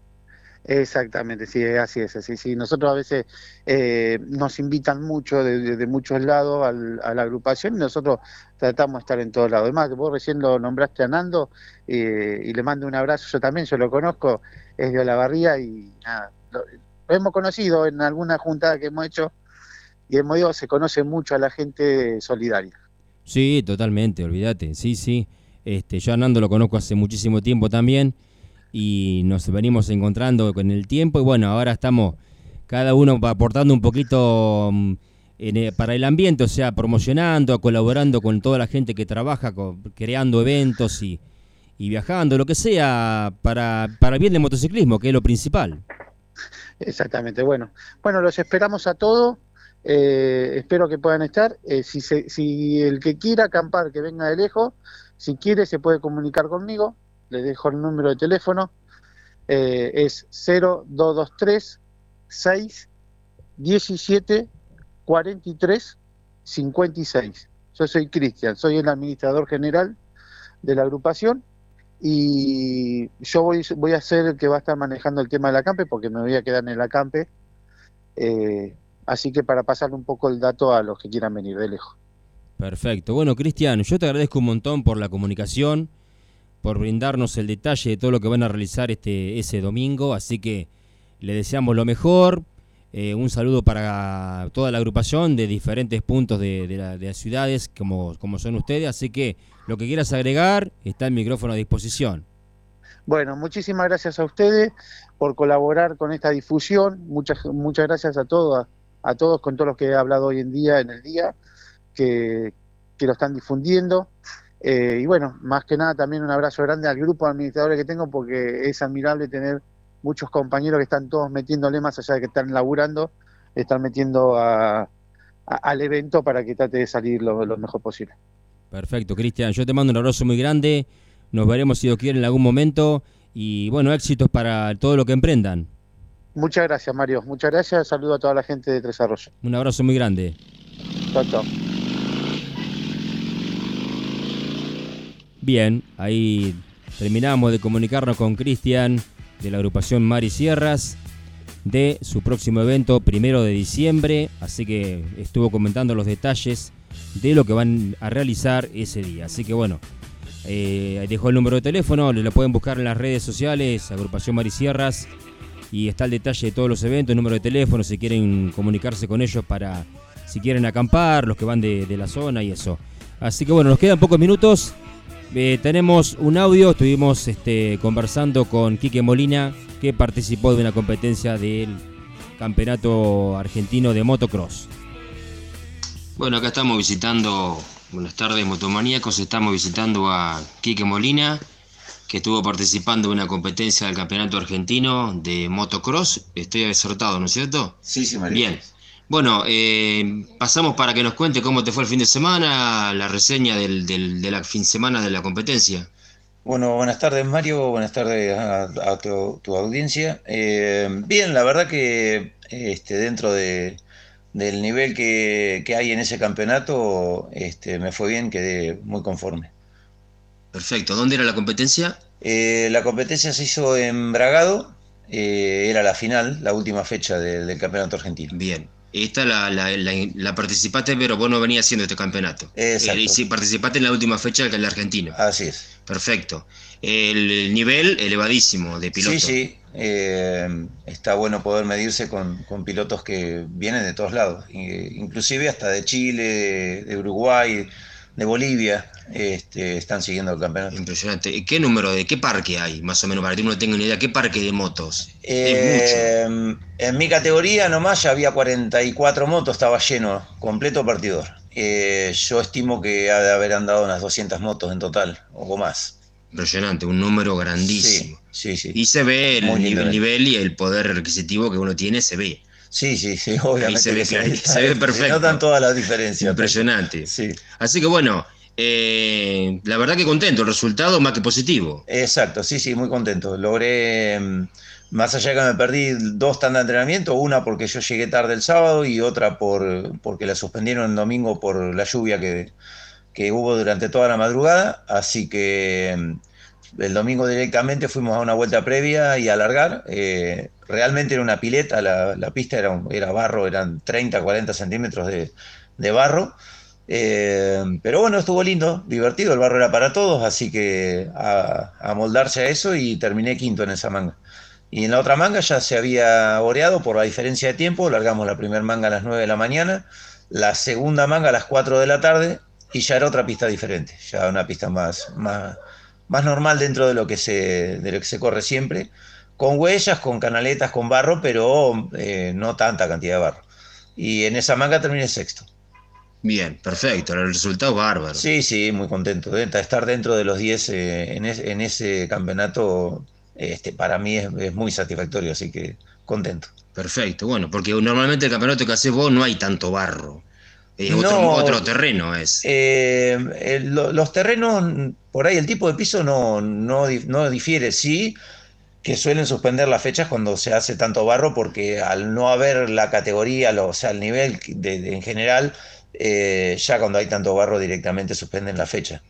Exactamente, sí, así es, así sí. Nosotros a veces eh, nos invitan mucho de, muchos lados a la agrupación y nosotros tratamos de estar en todos lados. Además, vos recién lo nombraste a Nando eh, y le mando un abrazo, yo también, yo lo conozco, es de Olavarría y nada, lo hemos conocido en alguna juntada que hemos hecho y en Modio se conoce mucho a la gente solidaria. Sí, totalmente, olvídate, sí, sí. Este, yo a lo conozco hace muchísimo tiempo también y nos venimos encontrando con el tiempo y bueno, ahora estamos cada uno aportando un poquito mm, para el ambiente, o sea, promocionando, colaborando con toda la gente que trabaja, creando eventos y, viajando, lo que sea, para, para bien del motociclismo, que es lo principal. Exactamente, bueno. Bueno, los esperamos a todos eh, espero que puedan estar. Eh, si, si el que quiera acampar, que venga de lejos, si quiere se puede comunicar conmigo. Le dejo el número de teléfono. Eh, es 0223 6 17 43 56. Yo soy Cristian, soy el administrador general de la agrupación y yo voy, a ser el que va a estar manejando el tema del acampe porque me voy a quedar en el acampe. Eh, Así que para pasarle un poco el dato a los que quieran venir de lejos. Perfecto. Bueno, Cristian, yo te agradezco un montón por la comunicación, por brindarnos el detalle de todo lo que van a realizar este ese domingo. Así que le deseamos lo mejor. Eh, un saludo para toda la agrupación de diferentes puntos de, las ciudades como, como son ustedes. Así que lo que quieras agregar, está el micrófono a disposición. Bueno, muchísimas gracias a ustedes por colaborar con esta difusión. Muchas, muchas gracias a todos a todos con todos los que he hablado hoy en día, en el día, que, lo están difundiendo. Eh, y bueno, más que nada también un abrazo grande al grupo de administradores que tengo porque es admirable tener muchos compañeros que están todos metiéndole más allá de que están laburando, están metiendo al evento para que trate de salir lo, mejor posible. Perfecto, Cristian. Yo te mando un abrazo muy grande. Nos veremos si Dios quiere en algún momento. Y bueno, éxitos para todo lo que emprendan. Muchas gracias, Mario. Muchas gracias. Saludo a toda la gente de Tres Arroyos. Un abrazo muy grande. Chao, chao. Bien, ahí terminamos de comunicarnos con Cristian de la agrupación Mari Sierras de su próximo evento primero de diciembre, así que estuvo comentando los detalles de lo que van a realizar ese día. Así que bueno, eh, dejó el número de teléfono, lo pueden buscar en las redes sociales, agrupación Mari Sierras y está el detalle de todos los eventos, número de teléfono, si quieren comunicarse con ellos para, si quieren acampar, los que van de, la zona y eso. Así que bueno, nos quedan pocos minutos. Eh, tenemos un audio, estuvimos este, conversando con Quique Molina, que participó de una competencia del Campeonato Argentino de Motocross. Bueno, acá estamos visitando, buenas tardes motomaníacos, estamos visitando a Quique Molina, que estuvo participando en una competencia del campeonato argentino de motocross. Estoy acertado, ¿no es cierto? Sí, sí, María. Bien. Bueno, eh, pasamos para que nos cuente cómo te fue el fin de semana, la reseña del, del, de la fin de semana de la competencia. Bueno, buenas tardes Mario, buenas tardes a, tu, audiencia. Eh, bien, la verdad que este, dentro de, del nivel que, hay en ese campeonato, este, me fue bien, quedé muy conforme. Perfecto, ¿dónde era la competencia? Eh, la competencia se hizo en Bragado, eh, era la final, la última fecha del campeonato argentino. Bien, esta la, la, participaste, pero vos no venías haciendo este campeonato. Exacto. y sí, participaste en la última fecha del argentino. Así es. Perfecto. El, nivel elevadísimo de piloto. Sí, sí. Eh, está bueno poder medirse con, pilotos que vienen de todos lados, inclusive hasta de Chile, de Uruguay, de Bolivia este, están siguiendo el campeonato. Impresionante. ¿Qué número de qué parque hay, más o menos, para que uno tenga una idea? ¿Qué parque de motos? Eh, en mi categoría nomás ya había 44 motos, estaba lleno, completo partidor. Eh, yo estimo que ha de haber andado unas 200 motos en total, o más. Impresionante, un número grandísimo. Sí, sí, Y se ve el, nivel y el poder requisitivo que uno tiene, se ve. Sí, sí, sí, obviamente. se, ve, se, ve, perfecto. Se notan todas las diferencias. Impresionante. Sí. Así que bueno, eh, la verdad que contento, el resultado más que positivo. Exacto, sí, sí, muy contento. Logré, mm, más allá de que me perdí dos tandas de entrenamiento, una porque yo llegué tarde el sábado y otra por, porque la suspendieron el domingo por la lluvia que, que hubo durante toda la madrugada. Así que mm, el domingo directamente fuimos a una vuelta previa y a alargar. Eh, realmente era una pileta, la, pista era, era, barro, eran 30, 40 centímetros de, barro. Eh, pero bueno, estuvo lindo, divertido, el barro era para todos, así que a, moldarse a eso y terminé quinto en esa manga. Y en la otra manga ya se había oreado por la diferencia de tiempo, largamos la primera manga a las 9 de la mañana, la segunda manga a las 4 de la tarde y ya era otra pista diferente, ya una pista más, más, más normal dentro de lo que se, de lo que se corre siempre, con huellas, con canaletas, con barro, pero eh, no tanta cantidad de barro. Y en esa manga terminé sexto. Bien, perfecto, el resultado es bárbaro. Sí, sí, muy contento. De estar dentro de los 10 eh, en, ese campeonato, este, para mí es, muy satisfactorio, así que contento. Perfecto, bueno, porque normalmente el campeonato que haces vos no hay tanto barro. Eh, otro, terreno es. Eh, los terrenos, por ahí el tipo de piso no, no, no, difiere, sí que suelen suspender las fechas cuando se hace tanto barro porque al no haber la categoría, o sea, el nivel en general, eh, ya cuando hay tanto barro directamente suspenden la fecha.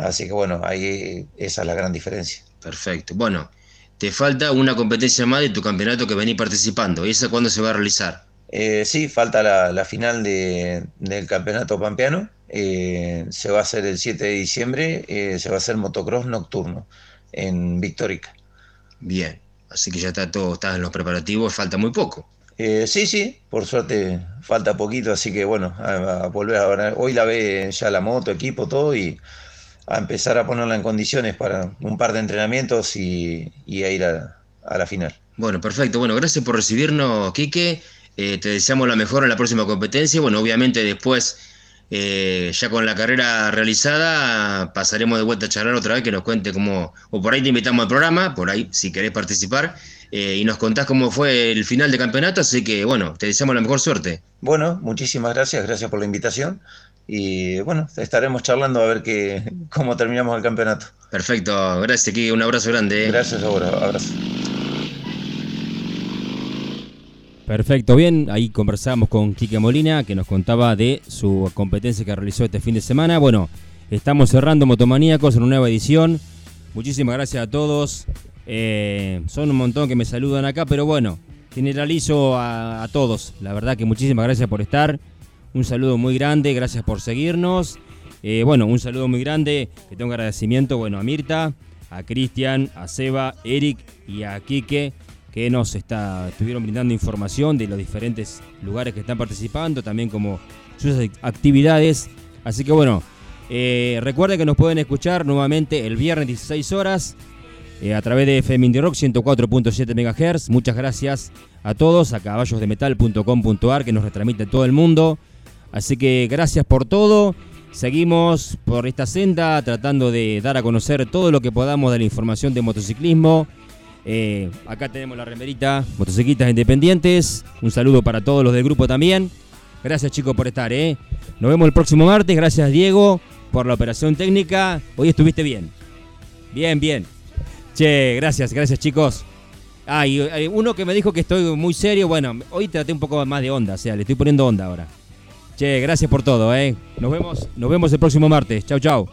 Así que bueno, ahí esa es la gran diferencia. Perfecto. Bueno, te falta una competencia más de tu campeonato que venís participando. ¿Y esa cuándo se va a realizar? Eh, sí, falta la, final del campeonato pampeano. Eh, se va a hacer el 7 de diciembre, eh, se va a hacer motocross nocturno en Victorica. Bien, así que ya está todo, está en los preparativos, falta muy poco. sí, sí, por suerte falta poquito, así que bueno, a, volver a ver. Hoy la ve ya la moto, equipo, todo y a empezar a ponerla en condiciones para un par de entrenamientos y, a ir a, a la final. Bueno, perfecto. Bueno, gracias por recibirnos, Quique. Eh, te deseamos la mejor en la próxima competencia. Bueno, obviamente después, eh, ya con la carrera realizada, pasaremos de vuelta a charlar otra vez que nos cuente cómo, o por ahí te invitamos al programa, por ahí si querés participar, eh, y nos contás cómo fue el final de campeonato. Así que, bueno, te deseamos la mejor suerte. Bueno, muchísimas gracias, gracias por la invitación. Y bueno, estaremos charlando a ver qué, cómo terminamos el campeonato. Perfecto, gracias, aquí un abrazo grande. Gracias, ahora, abrazo. Perfecto, bien, ahí conversamos con Quique Molina que nos contaba de su competencia que realizó este fin de semana. Bueno, estamos cerrando Motomaníacos en una nueva edición. Muchísimas gracias a todos. Eh, son un montón que me saludan acá, pero bueno, generalizo a, todos. La verdad que muchísimas gracias por estar. Un saludo muy grande, gracias por seguirnos. Eh, bueno, un saludo muy grande, que tengo agradecimiento bueno, a Mirta, a Cristian, a Seba, Eric y a Quique que nos está, estuvieron brindando información de los diferentes lugares que están participando, también como sus actividades. Así que bueno, eh, recuerden que nos pueden escuchar nuevamente el viernes 16 horas eh, a través de FM Rock 104.7 MHz. Muchas gracias a todos, a caballosdemetal.com.ar que nos retransmite todo el mundo. Así que gracias por todo. Seguimos por esta senda tratando de dar a conocer todo lo que podamos de la información de motociclismo eh, acá tenemos la remerita, motociclistas independientes. Un saludo para todos los del grupo también. Gracias chicos por estar, ¿eh? Nos vemos el próximo martes. Gracias Diego por la operación técnica. Hoy estuviste bien. Bien, bien. Che, gracias, gracias chicos. Ah, uno que me dijo que estoy muy serio. Bueno, hoy traté un poco más de onda, o sea, le estoy poniendo onda ahora. Che, gracias por todo, ¿eh? Nos vemos, nos vemos el próximo martes. Chau, chau.